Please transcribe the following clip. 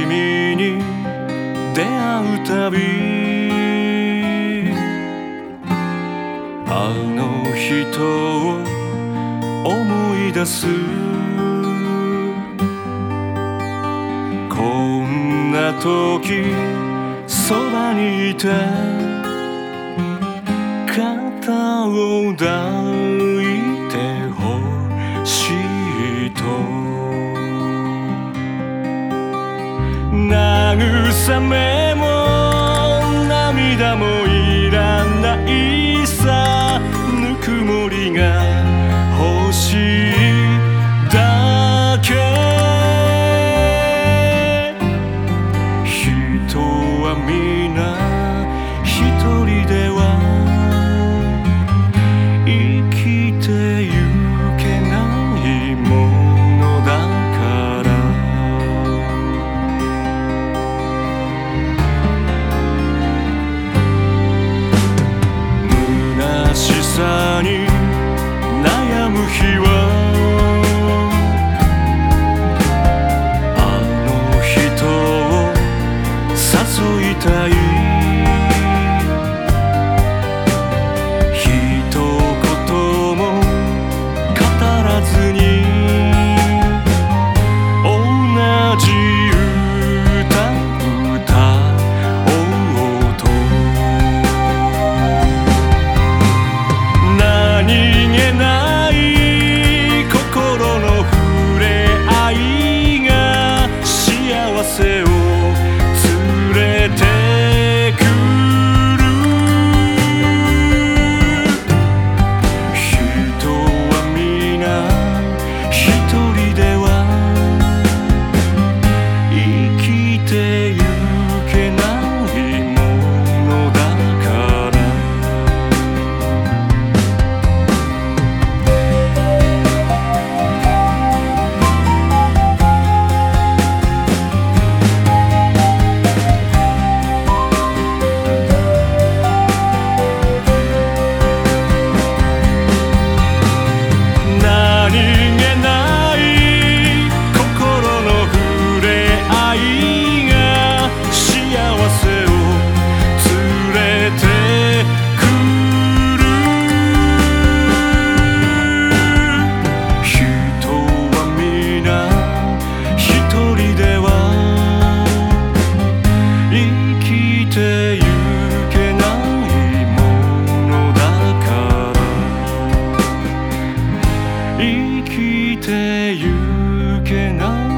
君に出会うたび。あの人を思い出す。こんな時そばにいて肩を抱慰めも涙もいらないさ。他雨生きてゆけない。